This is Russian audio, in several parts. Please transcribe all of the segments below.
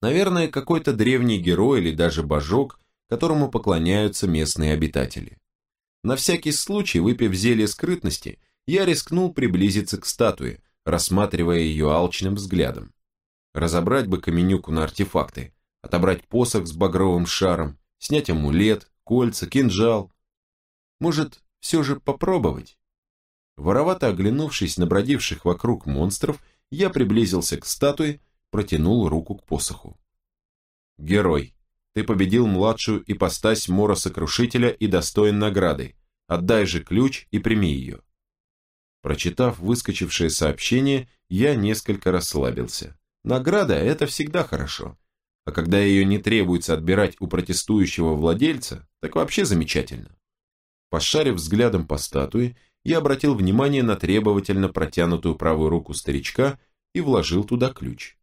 Наверное, какой-то древний герой или даже божок, которому поклоняются местные обитатели. На всякий случай, выпив зелье скрытности, я рискнул приблизиться к статуе, рассматривая ее алчным взглядом. Разобрать бы каменюку на артефакты, отобрать посох с багровым шаром, снять амулет, кольца, кинжал. Может, все же попробовать? Воровато оглянувшись на бродивших вокруг монстров, я приблизился к статуе, протянул руку к посоху. Герой, ты победил младшую ипостась Мора-сокрушителя и достоин награды. Отдай же ключ и прими ее. Прочитав выскочившее сообщение, я несколько расслабился. Награда – это всегда хорошо. А когда ее не требуется отбирать у протестующего владельца, так вообще замечательно. Пошарив взглядом по статуе, я обратил внимание на требовательно протянутую правую руку старичка и вложил туда ключ.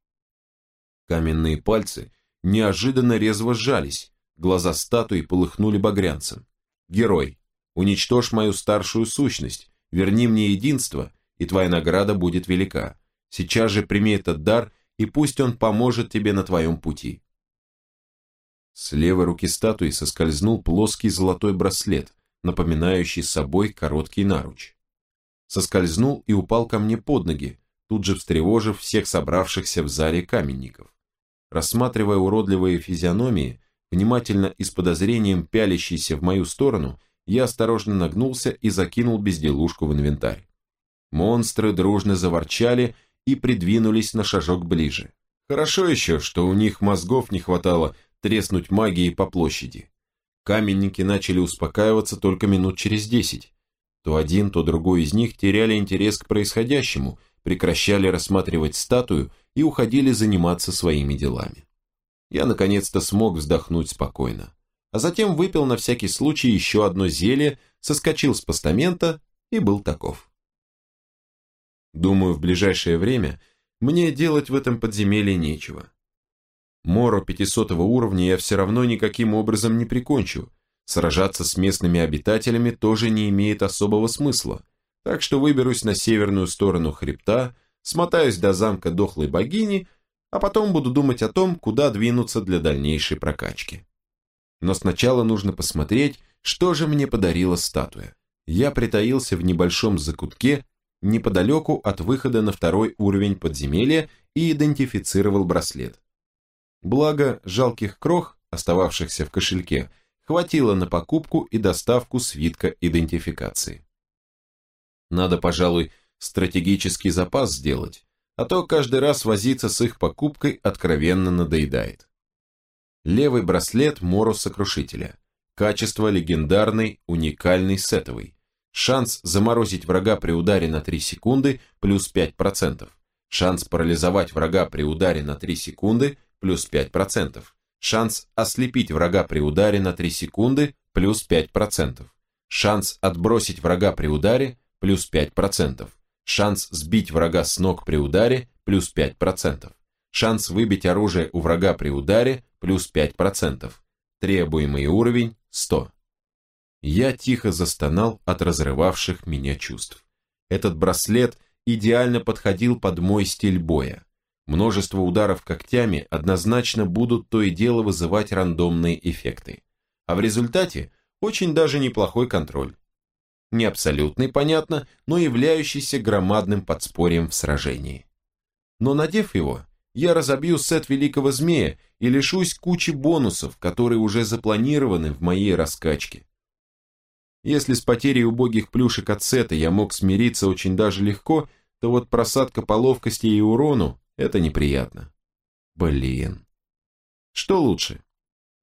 Каменные пальцы неожиданно резво сжались, глаза статуи полыхнули багрянцем. «Герой, уничтожь мою старшую сущность, верни мне единство, и твоя награда будет велика. Сейчас же прими этот дар, и пусть он поможет тебе на твоем пути». С левой руки статуи соскользнул плоский золотой браслет, напоминающий собой короткий наруч. Соскользнул и упал ко мне под ноги, тут же встревожив всех собравшихся в зале каменников. Рассматривая уродливые физиономии, внимательно и с подозрением пялящиеся в мою сторону, я осторожно нагнулся и закинул безделушку в инвентарь. Монстры дружно заворчали и придвинулись на шажок ближе. Хорошо еще, что у них мозгов не хватало треснуть магией по площади. Каменники начали успокаиваться только минут через десять. То один, то другой из них теряли интерес к происходящему, прекращали рассматривать статую и уходили заниматься своими делами. Я наконец-то смог вздохнуть спокойно, а затем выпил на всякий случай еще одно зелье, соскочил с постамента и был таков. Думаю, в ближайшее время мне делать в этом подземелье нечего. Моро 500 уровня я все равно никаким образом не прикончу. Сражаться с местными обитателями тоже не имеет особого смысла. Так что выберусь на северную сторону хребта, смотаюсь до замка дохлой богини, а потом буду думать о том, куда двинуться для дальнейшей прокачки. Но сначала нужно посмотреть, что же мне подарила статуя. Я притаился в небольшом закутке неподалеку от выхода на второй уровень подземелья и идентифицировал браслет. Благо, жалких крох, остававшихся в кошельке, хватило на покупку и доставку свитка идентификации. Надо, пожалуй, стратегический запас сделать, а то каждый раз возиться с их покупкой откровенно надоедает. Левый браслет Мору Сокрушителя. Качество легендарный, уникальный сетовый. Шанс заморозить врага при ударе на 3 секунды плюс 5%. Шанс парализовать врага при ударе на 3 секунды плюс 5%. Шанс ослепить врага при ударе на 3 секунды плюс 5%. Шанс отбросить врага при ударе плюс 5%. Шанс сбить врага с ног при ударе плюс 5%. Шанс выбить оружие у врага при ударе плюс 5%. Требуемый уровень 100. Я тихо застонал от разрывавших меня чувств. Этот браслет идеально подходил под мой стиль боя. Множество ударов когтями однозначно будут то и дело вызывать рандомные эффекты. А в результате очень даже неплохой контроль. Не абсолютный, понятно, но являющийся громадным подспорьем в сражении. Но надев его, я разобью сет Великого Змея и лишусь кучи бонусов, которые уже запланированы в моей раскачке. Если с потерей убогих плюшек от сета я мог смириться очень даже легко, то вот просадка по ловкости и урону это неприятно. Блин. Что лучше?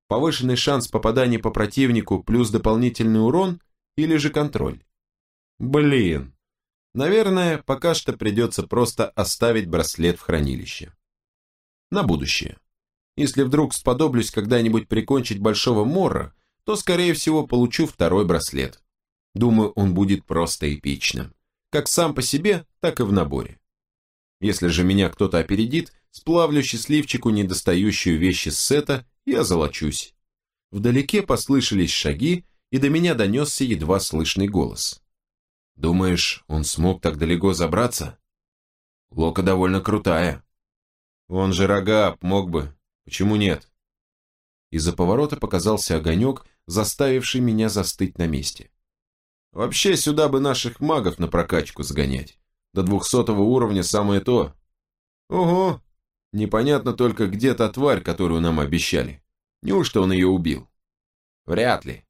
Повышенный шанс попадания по противнику плюс дополнительный урон или же контроль? Блин. Наверное, пока что придется просто оставить браслет в хранилище. На будущее. Если вдруг сподоблюсь когда-нибудь прикончить Большого Мора, то, скорее всего, получу второй браслет. Думаю, он будет просто эпичным. Как сам по себе, так и в наборе. Если же меня кто-то опередит, сплавлю счастливчику недостающую вещи с сета и озолочусь. Вдалеке послышались шаги, и до меня донесся едва слышный голос. «Думаешь, он смог так далеко забраться?» «Лока довольно крутая». «Он же рогап, мог бы. Почему нет? Из-за поворота показался огонек, заставивший меня застыть на месте. Вообще сюда бы наших магов на прокачку сгонять. До двухсотого уровня самое то. Ого! Непонятно только, где та тварь, которую нам обещали. Неужто он ее убил? Вряд ли.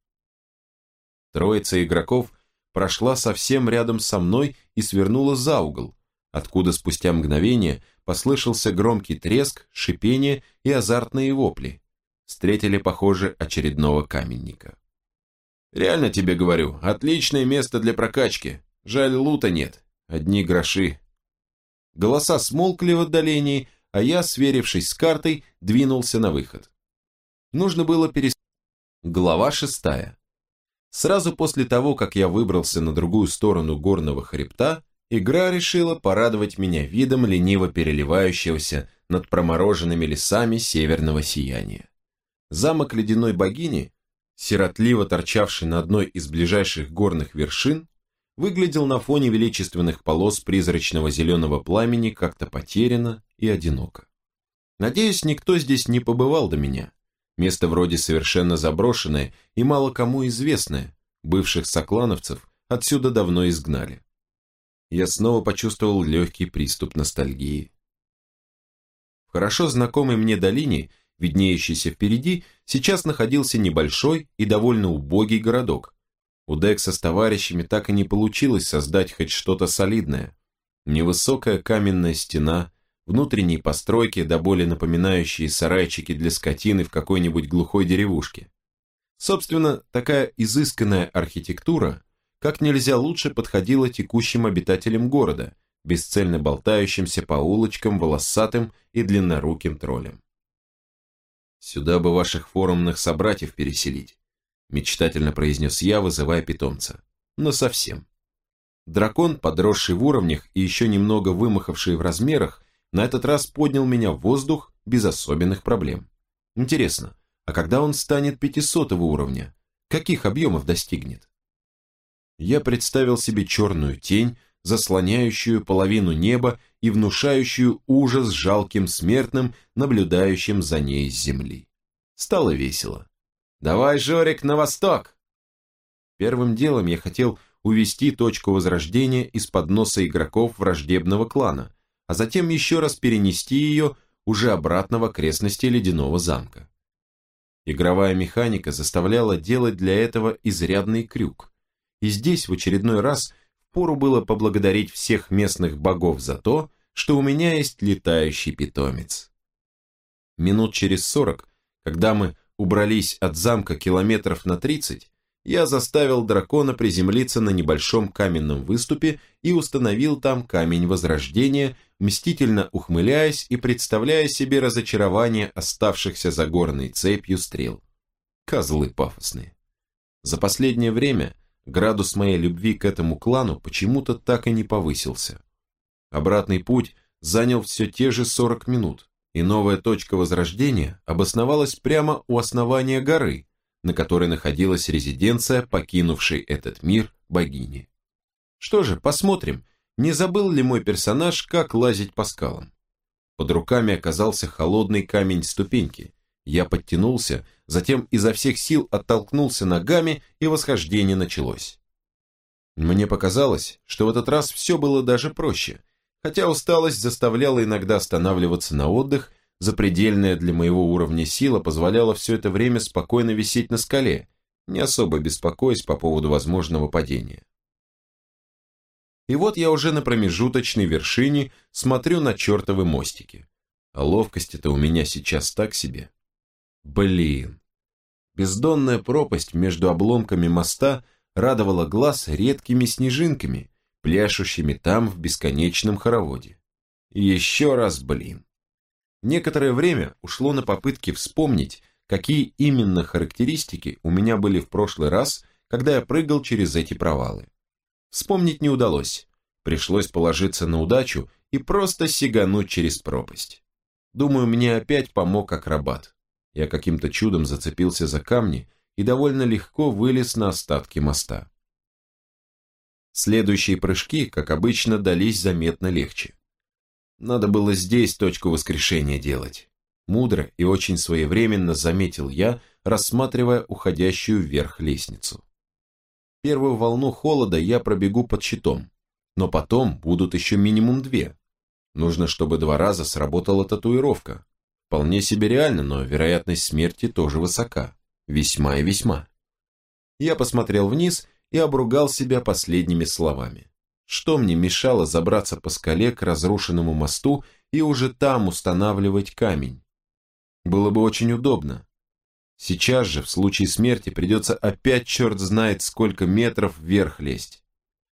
Троица игроков прошла совсем рядом со мной и свернула за угол, откуда спустя мгновение послышался громкий треск, шипение и азартные вопли. Встретили, похоже, очередного каменника. Реально тебе говорю, отличное место для прокачки. Жаль, лута нет. Одни гроши. Голоса смолкли в отдалении, а я, сверившись с картой, двинулся на выход. Нужно было перес... Глава шестая. Сразу после того, как я выбрался на другую сторону горного хребта, игра решила порадовать меня видом лениво переливающегося над промороженными лесами северного сияния. Замок ледяной богини сиротливо торчавший на одной из ближайших горных вершин, выглядел на фоне величественных полос призрачного зеленого пламени как-то потеряно и одиноко. Надеюсь, никто здесь не побывал до меня. Место вроде совершенно заброшенное и мало кому известное, бывших соклановцев отсюда давно изгнали. Я снова почувствовал легкий приступ ностальгии. В хорошо знакомой мне долине – виднеющийся впереди, сейчас находился небольшой и довольно убогий городок. У Декса с товарищами так и не получилось создать хоть что-то солидное. Невысокая каменная стена, внутренние постройки, до боли напоминающие сарайчики для скотины в какой-нибудь глухой деревушке. Собственно, такая изысканная архитектура как нельзя лучше подходила текущим обитателям города, бесцельно болтающимся по улочкам волосатым и длинноруким троллям. «Сюда бы ваших форумных собратьев переселить», мечтательно произнес я, вызывая питомца. Но совсем. Дракон, подросший в уровнях и еще немного вымахавший в размерах, на этот раз поднял меня в воздух без особенных проблем. Интересно, а когда он станет 500 уровня, каких объемов достигнет? Я представил себе черную тень, заслоняющую половину неба и внушающую ужас жалким смертным, наблюдающим за ней с земли. Стало весело. «Давай, Жорик, на восток!» Первым делом я хотел увести точку возрождения из-под носа игроков враждебного клана, а затем еще раз перенести ее уже обратно в окрестности ледяного замка. Игровая механика заставляла делать для этого изрядный крюк. И здесь в очередной раз Пору было поблагодарить всех местных богов за то, что у меня есть летающий питомец. Минут через сорок, когда мы убрались от замка километров на тридцать, я заставил дракона приземлиться на небольшом каменном выступе и установил там камень возрождения, мстительно ухмыляясь и представляя себе разочарование оставшихся за горной цепью стрел. Козлы пафосные. За последнее время градус моей любви к этому клану почему-то так и не повысился. Обратный путь занял все те же 40 минут, и новая точка возрождения обосновалась прямо у основания горы, на которой находилась резиденция покинувшей этот мир богини. Что же, посмотрим, не забыл ли мой персонаж, как лазить по скалам. Под руками оказался холодный камень ступеньки, я подтянулся, затем изо всех сил оттолкнулся ногами, и восхождение началось. Мне показалось, что в этот раз все было даже проще, хотя усталость заставляла иногда останавливаться на отдых, запредельная для моего уровня сила позволяла все это время спокойно висеть на скале, не особо беспокоясь по поводу возможного падения. И вот я уже на промежуточной вершине смотрю на чертовы мостики. А ловкости-то у меня сейчас так себе. Блин. Бездонная пропасть между обломками моста радовала глаз редкими снежинками, пляшущими там в бесконечном хороводе. Еще раз блин. Некоторое время ушло на попытки вспомнить, какие именно характеристики у меня были в прошлый раз, когда я прыгал через эти провалы. Вспомнить не удалось. Пришлось положиться на удачу и просто сигануть через пропасть. Думаю, мне опять помог акробат. Я каким-то чудом зацепился за камни и довольно легко вылез на остатки моста. Следующие прыжки, как обычно, дались заметно легче. Надо было здесь точку воскрешения делать. Мудро и очень своевременно заметил я, рассматривая уходящую вверх лестницу. Первую волну холода я пробегу под щитом, но потом будут еще минимум две. Нужно, чтобы два раза сработала татуировка. Вполне себе реально, но вероятность смерти тоже высока. Весьма и весьма. Я посмотрел вниз и обругал себя последними словами. Что мне мешало забраться по скале к разрушенному мосту и уже там устанавливать камень? Было бы очень удобно. Сейчас же, в случае смерти, придется опять черт знает сколько метров вверх лезть.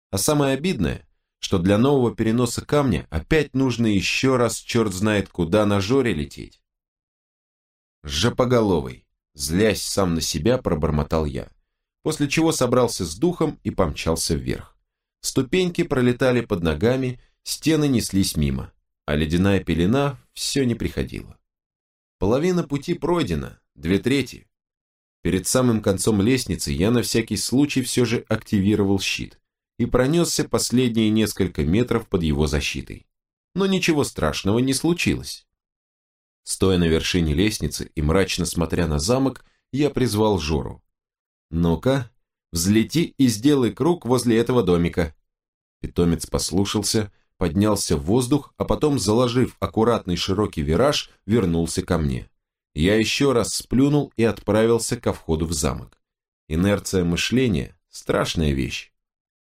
А самое обидное, что для нового переноса камня опять нужно еще раз черт знает куда на жоре лететь. Жопоголовый, злясь сам на себя, пробормотал я, после чего собрался с духом и помчался вверх. Ступеньки пролетали под ногами, стены неслись мимо, а ледяная пелена все не приходила. Половина пути пройдена, две трети. Перед самым концом лестницы я на всякий случай все же активировал щит и пронесся последние несколько метров под его защитой. Но ничего страшного не случилось. Стоя на вершине лестницы и мрачно смотря на замок, я призвал Жору. «Ну-ка, взлети и сделай круг возле этого домика». Питомец послушался, поднялся в воздух, а потом, заложив аккуратный широкий вираж, вернулся ко мне. Я еще раз сплюнул и отправился ко входу в замок. Инерция мышления – страшная вещь.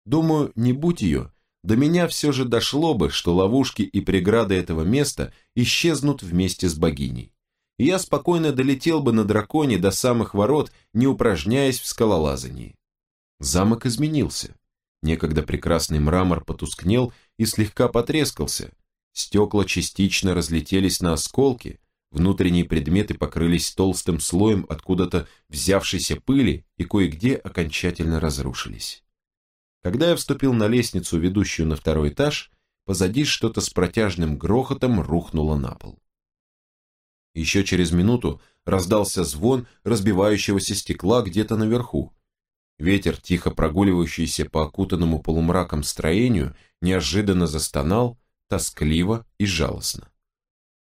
Думаю, не будь ее, до меня все же дошло бы, что ловушки и преграды этого места исчезнут вместе с богиней. И я спокойно долетел бы на драконе до самых ворот, не упражняясь в скалолазании. Замок изменился. Некогда прекрасный мрамор потускнел и слегка потрескался. Стекла частично разлетелись на осколки, внутренние предметы покрылись толстым слоем откуда-то взявшейся пыли и кое-где окончательно разрушились. Когда я вступил на лестницу, ведущую на второй этаж, позади что-то с протяжным грохотом рухнуло на пол. Еще через минуту раздался звон разбивающегося стекла где-то наверху, Ветер, тихо прогуливающийся по окутанному полумраком строению, неожиданно застонал, тоскливо и жалостно.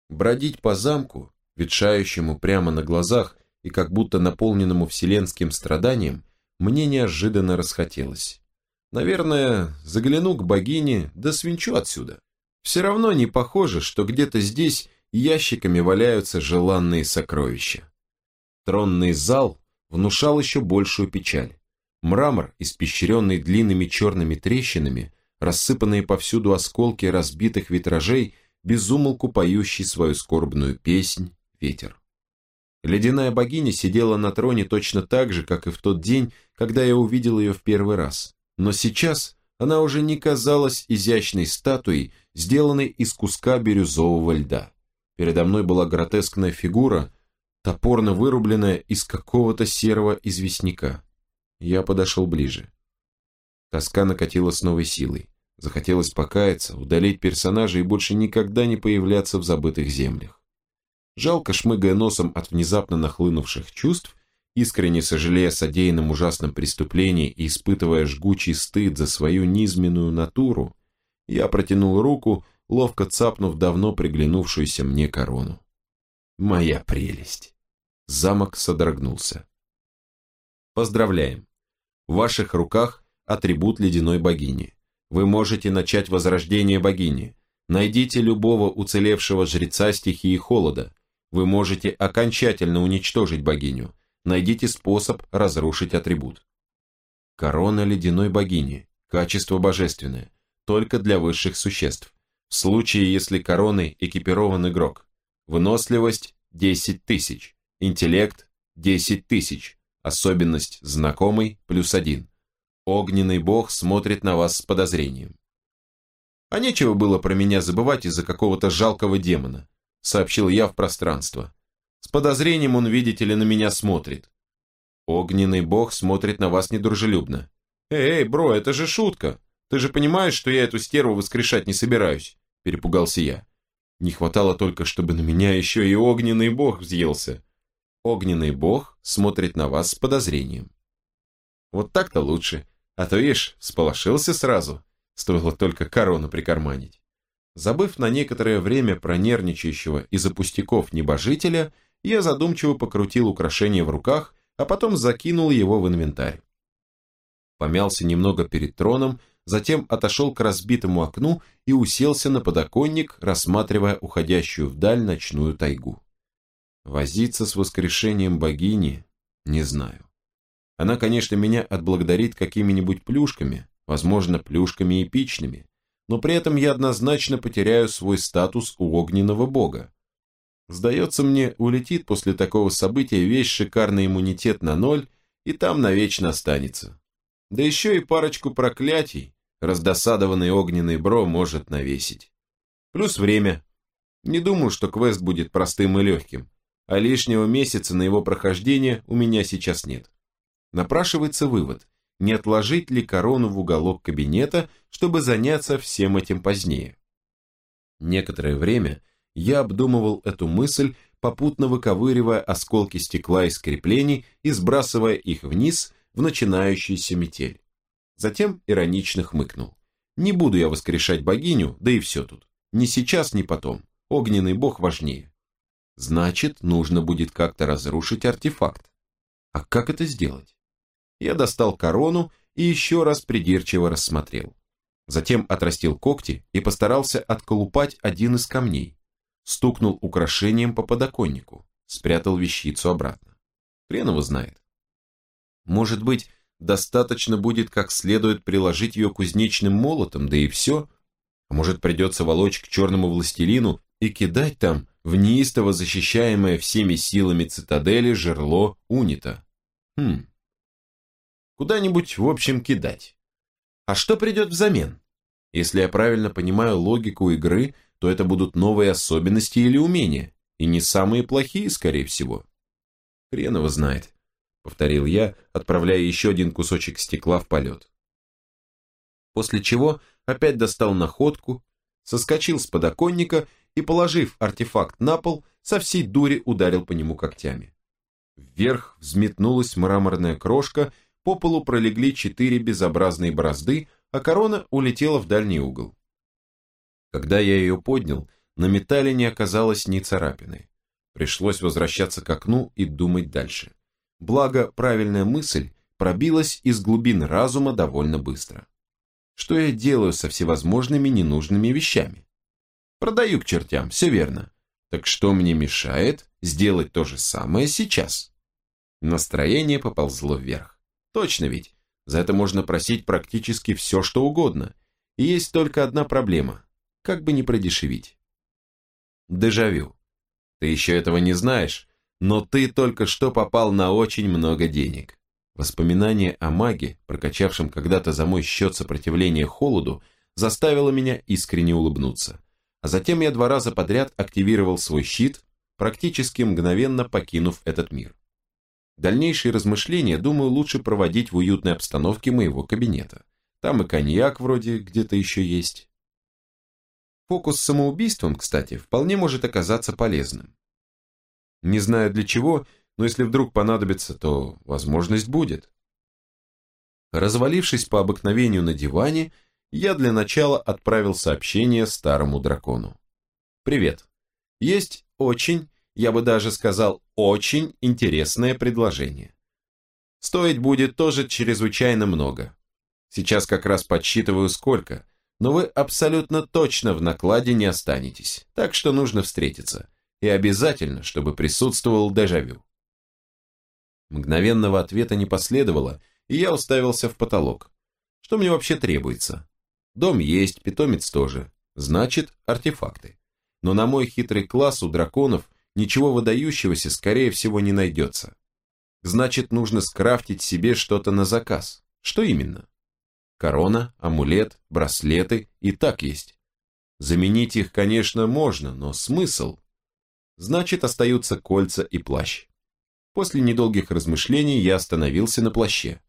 Бродить по замку, ветшающему прямо на глазах и как будто наполненному вселенским страданием, мне неожиданно расхотелось. Наверное, загляну к богине, да свинчу отсюда. Все равно не похоже, что где-то здесь ящиками валяются желанные сокровища. Тронный зал внушал еще большую печаль. Мрамор, испещренный длинными черными трещинами, рассыпанные повсюду осколки разбитых витражей, безумолку поющий свою скорбную песнь ветер. Ледяная богиня сидела на троне точно так же, как и в тот день, когда я увидел ее в первый раз. Но сейчас она уже не казалась изящной статуей, сделанной из куска бирюзового льда. Передо мной была гротескная фигура, топорно вырубленная из какого-то серого известняка. Я подошел ближе. Тоска накатила с новой силой. Захотелось покаяться, удалить персонажа и больше никогда не появляться в забытых землях. Жалко, шмыгая носом от внезапно нахлынувших чувств, искренне сожалея о содеянном ужасном преступлении и испытывая жгучий стыд за свою низменную натуру, я протянул руку, ловко цапнув давно приглянувшуюся мне корону. Моя прелесть! Замок содрогнулся. Поздравляем! В ваших руках атрибут ледяной богини. Вы можете начать возрождение богини. Найдите любого уцелевшего жреца стихии холода. Вы можете окончательно уничтожить богиню. Найдите способ разрушить атрибут. Корона ледяной богини. Качество божественное. Только для высших существ. В случае, если короной экипирован игрок. Выносливость 10 тысяч. Интеллект 10 тысяч. Особенность знакомый плюс один. Огненный бог смотрит на вас с подозрением. А нечего было про меня забывать из-за какого-то жалкого демона, сообщил я в пространство. С подозрением он, видите ли, на меня смотрит. Огненный бог смотрит на вас недружелюбно. Эй, эй, бро, это же шутка. Ты же понимаешь, что я эту стерву воскрешать не собираюсь, перепугался я. Не хватало только, чтобы на меня еще и огненный бог взъелся огненный бог смотрит на вас с подозрением. Вот так-то лучше, а то, ишь, сполошился сразу, стоило только корону прикарманить. Забыв на некоторое время про нервничающего из-за пустяков небожителя, я задумчиво покрутил украшение в руках, а потом закинул его в инвентарь. Помялся немного перед троном, затем отошел к разбитому окну и уселся на подоконник, рассматривая уходящую вдаль ночную тайгу. Возиться с воскрешением богини не знаю. Она, конечно, меня отблагодарит какими-нибудь плюшками, возможно, плюшками эпичными, но при этом я однозначно потеряю свой статус у огненного бога. Сдается мне, улетит после такого события весь шикарный иммунитет на ноль, и там навечно останется. Да еще и парочку проклятий раздосадованный огненный бро может навесить. Плюс время. Не думаю, что квест будет простым и легким, а лишнего месяца на его прохождение у меня сейчас нет. Напрашивается вывод, не отложить ли корону в уголок кабинета, чтобы заняться всем этим позднее. Некоторое время я обдумывал эту мысль, попутно выковыривая осколки стекла из креплений и сбрасывая их вниз в начинающуюся метель. Затем иронично хмыкнул. Не буду я воскрешать богиню, да и все тут. Ни сейчас, ни потом. Огненный бог важнее. Значит, нужно будет как-то разрушить артефакт. А как это сделать? Я достал корону и еще раз придирчиво рассмотрел. Затем отрастил когти и постарался отколупать один из камней. Стукнул украшением по подоконнику, спрятал вещицу обратно. Хрен его знает. Может быть, достаточно будет как следует приложить ее кузнечным молотом, да и все. А может придется волочь к черному властелину и кидать там в неистово защищаемое всеми силами цитадели жерло унита. Хм. Куда-нибудь, в общем, кидать. А что придет взамен? Если я правильно понимаю логику игры, то это будут новые особенности или умения, и не самые плохие, скорее всего. Хрен его знает повторил я, отправляя еще один кусочек стекла в полет. После чего опять достал находку, соскочил с подоконника и, положив артефакт на пол, со всей дури ударил по нему когтями. Вверх взметнулась мраморная крошка, по полу пролегли четыре безобразные борозды, а корона улетела в дальний угол. Когда я ее поднял, на металле не оказалось ни царапины. Пришлось возвращаться к окну и думать дальше благо правильная мысль пробилась из глубин разума довольно быстро. Что я делаю со всевозможными ненужными вещами? Продаю к чертям, все верно. Так что мне мешает сделать то же самое сейчас? Настроение поползло вверх. Точно ведь, за это можно просить практически все, что угодно. И есть только одна проблема, как бы не продешевить. Дежавю. Ты еще этого не знаешь, но ты только что попал на очень много денег. Воспоминание о маге, прокачавшем когда-то за мой счет сопротивление холоду, заставило меня искренне улыбнуться. А затем я два раза подряд активировал свой щит, практически мгновенно покинув этот мир. Дальнейшие размышления, думаю, лучше проводить в уютной обстановке моего кабинета. Там и коньяк вроде где-то еще есть. Фокус с самоубийством, кстати, вполне может оказаться полезным. Не знаю для чего, но если вдруг понадобится, то возможность будет. Развалившись по обыкновению на диване, я для начала отправил сообщение старому дракону. «Привет. Есть очень, я бы даже сказал, очень интересное предложение. Стоить будет тоже чрезвычайно много. Сейчас как раз подсчитываю сколько, но вы абсолютно точно в накладе не останетесь, так что нужно встретиться и обязательно, чтобы присутствовал дежавю. Мгновенного ответа не последовало, и я уставился в потолок. Что мне вообще требуется? Дом есть, питомец тоже. Значит, артефакты. Но на мой хитрый класс у драконов ничего выдающегося, скорее всего, не найдется. Значит, нужно скрафтить себе что-то на заказ. Что именно? Корона, амулет, браслеты и так есть. Заменить их, конечно, можно, но смысл? Значит, остаются кольца и плащ. После недолгих размышлений я остановился на плаще.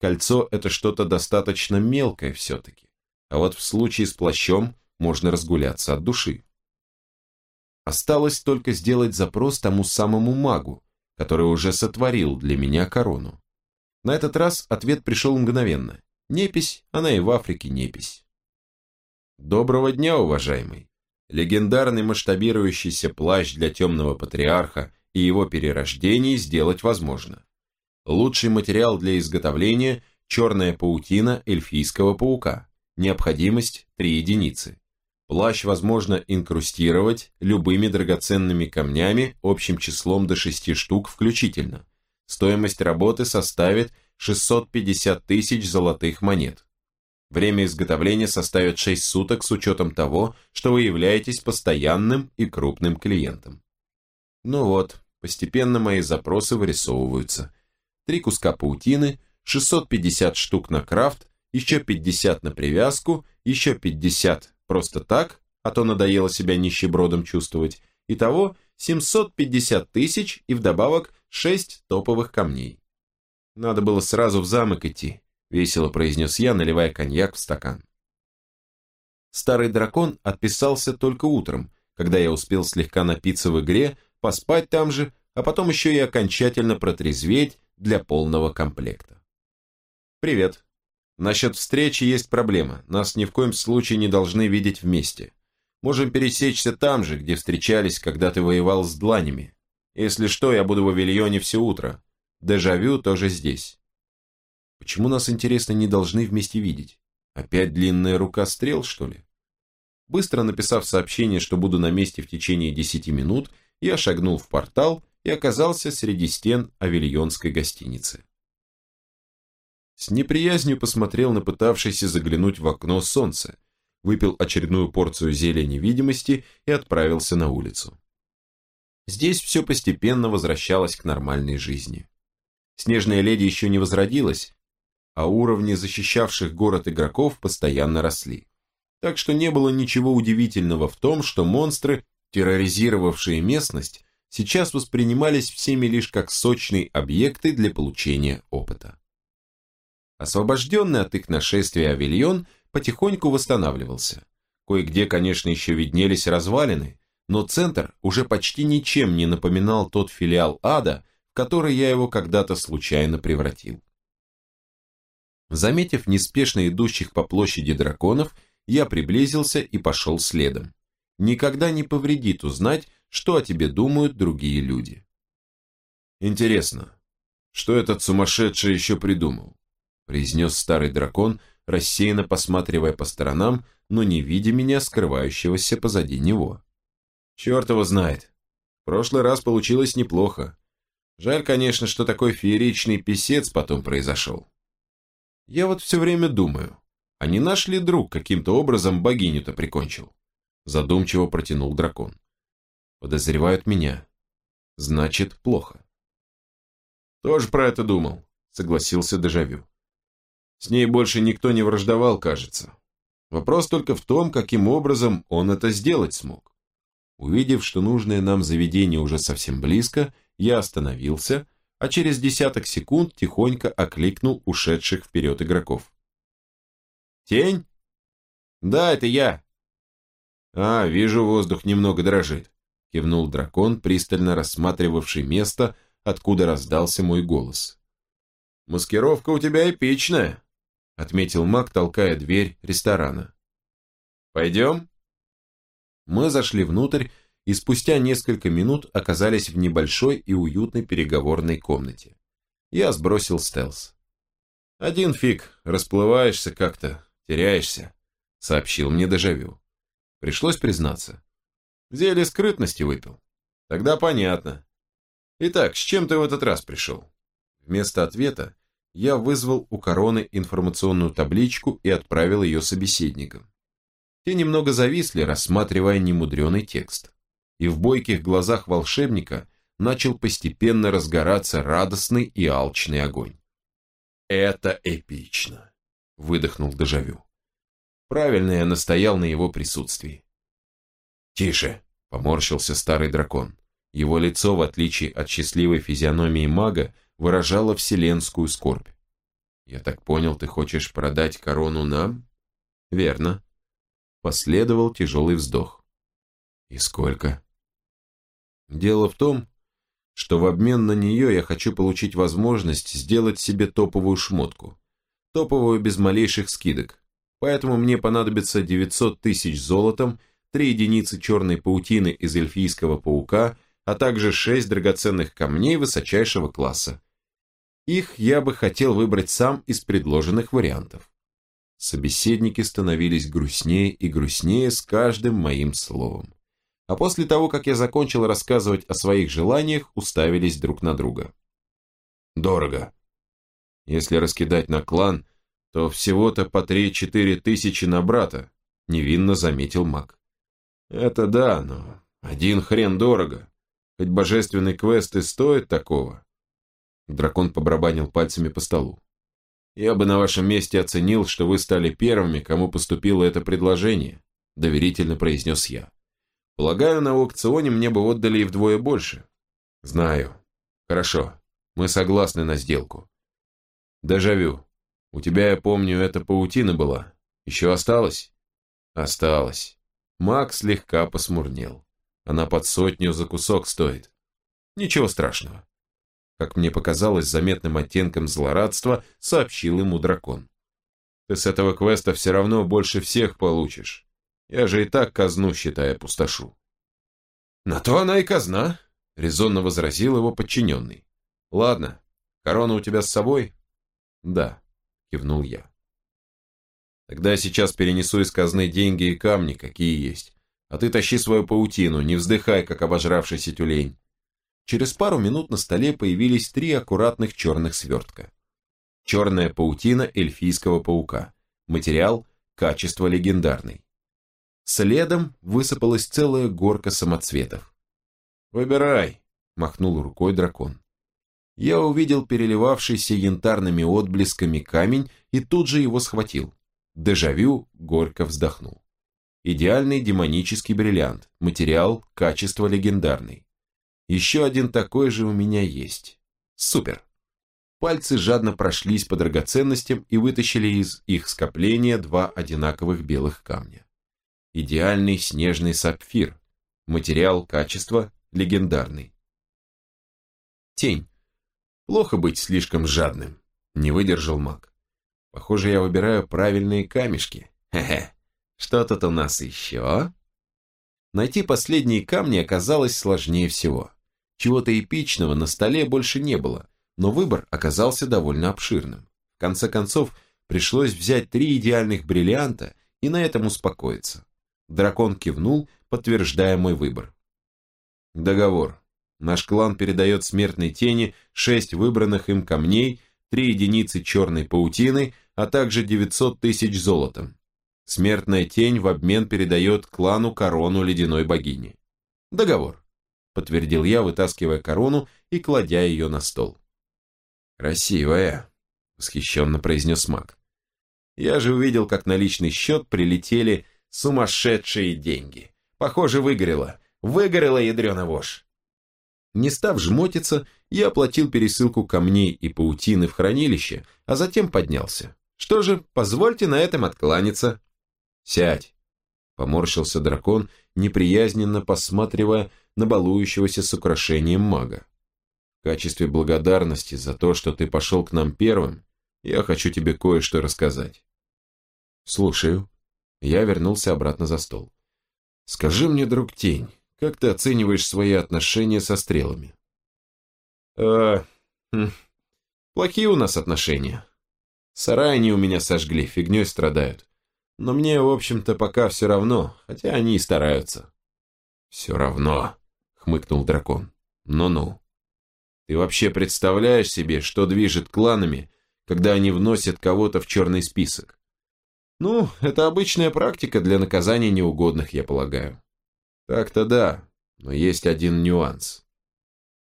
Кольцо – это что-то достаточно мелкое все-таки. А вот в случае с плащом можно разгуляться от души. Осталось только сделать запрос тому самому магу, который уже сотворил для меня корону. На этот раз ответ пришел мгновенно. Непись, она и в Африке непись. Доброго дня, уважаемый. Легендарный масштабирующийся плащ для темного патриарха и его перерождений сделать возможно. Лучший материал для изготовления – черная паутина эльфийского паука. Необходимость – 3 единицы. Плащ возможно инкрустировать любыми драгоценными камнями общим числом до 6 штук включительно. Стоимость работы составит 650 тысяч золотых монет. Время изготовления составит 6 суток с учетом того, что вы являетесь постоянным и крупным клиентом. Ну вот, постепенно мои запросы вырисовываются. Три куска паутины, 650 штук на крафт, еще 50 на привязку, еще 50 просто так, а то надоело себя нищебродом чувствовать. Итого 750 тысяч и вдобавок 6 топовых камней. Надо было сразу в замок идти, весело произнес я, наливая коньяк в стакан. Старый дракон отписался только утром, когда я успел слегка напиться в игре, поспать там же, а потом еще и окончательно протрезветь для полного комплекта. «Привет. Насчет встречи есть проблема. Нас ни в коем случае не должны видеть вместе. Можем пересечься там же, где встречались, когда ты воевал с дланями. Если что, я буду в Авильоне все утро. Дежавю тоже здесь. Почему нас, интересно, не должны вместе видеть? Опять длинная рука стрел, что ли? Быстро написав сообщение, что буду на месте в течение 10 минут, я шагнул в портал и оказался среди стен авильонской гостиницы. С неприязнью посмотрел на пытавшийся заглянуть в окно солнце, выпил очередную порцию зелья невидимости и отправился на улицу. Здесь все постепенно возвращалось к нормальной жизни. Снежная леди еще не возродилась, а уровни защищавших город игроков постоянно росли. Так что не было ничего удивительного в том, что монстры, терроризировавшие местность, сейчас воспринимались всеми лишь как сочные объекты для получения опыта. Освобожденный от их нашествия Авильон потихоньку восстанавливался. Кое-где, конечно, еще виднелись развалины, но центр уже почти ничем не напоминал тот филиал ада, в который я его когда-то случайно превратил. Заметив неспешно идущих по площади драконов, я приблизился и пошел следом. Никогда не повредит узнать, что о тебе думают другие люди. Интересно, что этот сумасшедший еще придумал? Произнес старый дракон, рассеянно посматривая по сторонам, но не видя меня, скрывающегося позади него. Черт его знает. В прошлый раз получилось неплохо. Жаль, конечно, что такой фееричный писец потом произошел. Я вот все время думаю, а не наш ли друг каким-то образом богиню-то прикончил? Задумчиво протянул дракон. Подозревают меня. Значит, плохо. Тоже про это думал, согласился Дежавю. С ней больше никто не враждовал, кажется. Вопрос только в том, каким образом он это сделать смог. Увидев, что нужное нам заведение уже совсем близко, я остановился, а через десяток секунд тихонько окликнул ушедших вперед игроков. «Тень?» «Да, это я». «А, вижу, воздух немного дрожит», — кивнул дракон, пристально рассматривавший место, откуда раздался мой голос. «Маскировка у тебя эпичная», отметил маг, толкая дверь ресторана. «Пойдем?» Мы зашли внутрь и спустя несколько минут оказались в небольшой и уютной переговорной комнате. Я сбросил стелс. «Один фиг, расплываешься как-то, теряешься», — сообщил мне дежавю. Пришлось признаться. Зелье скрытности выпил. Тогда понятно. Итак, с чем ты в этот раз пришел? Вместо ответа я вызвал у короны информационную табличку и отправил ее собеседникам. Те немного зависли, рассматривая немудреный текст. И в бойких глазах волшебника начал постепенно разгораться радостный и алчный огонь. «Это эпично!» – выдохнул Дежавю. Правильно я настоял на его присутствии. «Тише!» – поморщился старый дракон. Его лицо, в отличие от счастливой физиономии мага, выражала вселенскую скорбь. «Я так понял, ты хочешь продать корону нам?» «Верно». Последовал тяжелый вздох. «И сколько?» «Дело в том, что в обмен на нее я хочу получить возможность сделать себе топовую шмотку. Топовую без малейших скидок. поэтому мне понадобится 900 тысяч золотом, 3 единицы черной паутины из эльфийского паука, а также 6 драгоценных камней высочайшего класса. Их я бы хотел выбрать сам из предложенных вариантов. Собеседники становились грустнее и грустнее с каждым моим словом. А после того, как я закончил рассказывать о своих желаниях, уставились друг на друга. Дорого. Если раскидать на клан, то всего-то по 3-4 тысячи на брата, невинно заметил маг. Это да, но один хрен дорого. Хоть божественный квест и стоит такого. Дракон побрабанил пальцами по столу. Я бы на вашем месте оценил, что вы стали первыми, кому поступило это предложение, доверительно произнес я. Полагаю, на аукционе мне бы отдали и вдвое больше. Знаю. Хорошо. Мы согласны на сделку. Дежавю. У тебя, я помню, эта паутина была. Еще осталось? Осталось. Макс слегка посмурнел. Она под сотню за кусок стоит. Ничего страшного как мне показалось, заметным оттенком злорадства, сообщил ему дракон. «Ты с этого квеста все равно больше всех получишь. Я же и так казну, считая, пустошу». «На то она и казна», — резонно возразил его подчиненный. «Ладно, корона у тебя с собой?» «Да», — кивнул я. «Тогда я сейчас перенесу из казны деньги и камни, какие есть. А ты тащи свою паутину, не вздыхай, как обожравшийся тюлень. Через пару минут на столе появились три аккуратных черных свертка. Черная паутина эльфийского паука. Материал – качество легендарный. Следом высыпалась целая горка самоцветов. «Выбирай», – махнул рукой дракон. Я увидел переливавшийся янтарными отблесками камень и тут же его схватил. Дежавю горько вздохнул. Идеальный демонический бриллиант, материал, качество легендарный. Еще один такой же у меня есть. Супер. Пальцы жадно прошлись по драгоценностям и вытащили из их скопления два одинаковых белых камня. Идеальный снежный сапфир. Материал, качество, легендарный. Тень. Плохо быть слишком жадным. Не выдержал маг. Похоже, я выбираю правильные камешки. Хе-хе. Что тут у нас еще? Найти последние камни оказалось сложнее всего. Чего-то эпичного на столе больше не было, но выбор оказался довольно обширным. В конце концов, пришлось взять три идеальных бриллианта и на этом успокоиться. Дракон кивнул, подтверждая мой выбор. Договор. Наш клан передает смертной тени шесть выбранных им камней, три единицы черной паутины, а также 900 тысяч золотом. Смертная тень в обмен передает клану корону ледяной богини. Договор подтвердил я, вытаскивая корону и кладя ее на стол. «Красивая», — восхищенно произнес маг. «Я же увидел, как на личный счет прилетели сумасшедшие деньги. Похоже, выгорело. Выгорело, ядрена вошь». Не став жмотиться, я оплатил пересылку камней и паутины в хранилище, а затем поднялся. Что же, позвольте на этом откланяться. «Сядь», — поморщился дракон, неприязненно посматривая на балующегося с украшением мага. В качестве благодарности за то, что ты пошел к нам первым, я хочу тебе кое-что рассказать. Слушаю. Я вернулся обратно за стол. Скажи мне, друг Тень, как ты оцениваешь свои отношения со стрелами? Э, хм, плохие у нас отношения. Сарай они у меня сожгли, фигней страдают. Но мне, в общем-то, пока все равно, хотя они и стараются. Все равно, хмыкнул дракон. Ну-ну. Ты вообще представляешь себе, что движет кланами, когда они вносят кого-то в черный список? Ну, это обычная практика для наказания неугодных, я полагаю. Так-то да, но есть один нюанс.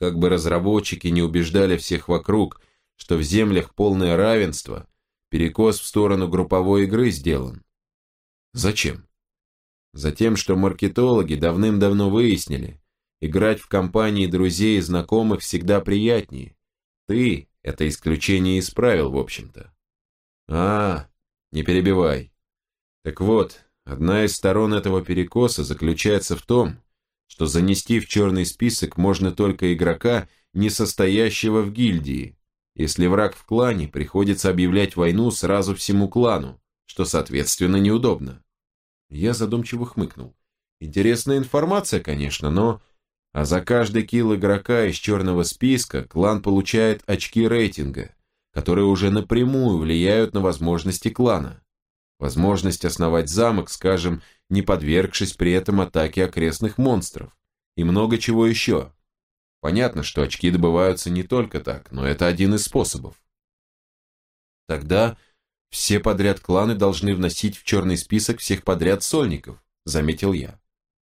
Как бы разработчики не убеждали всех вокруг, что в землях полное равенство, перекос в сторону групповой игры сделан. Зачем? Затем, что маркетологи давным-давно выяснили, Играть в компании друзей и знакомых всегда приятнее. Ты это исключение исправил, в общем-то. А, не перебивай. Так вот, одна из сторон этого перекоса заключается в том, что занести в черный список можно только игрока, не состоящего в гильдии. Если враг в клане, приходится объявлять войну сразу всему клану, что, соответственно, неудобно. Я задумчиво хмыкнул. Интересная информация, конечно, но... А за каждый килл игрока из черного списка клан получает очки рейтинга, которые уже напрямую влияют на возможности клана. Возможность основать замок, скажем, не подвергшись при этом атаке окрестных монстров. И много чего еще. Понятно, что очки добываются не только так, но это один из способов. Тогда все подряд кланы должны вносить в черный список всех подряд сольников, заметил я.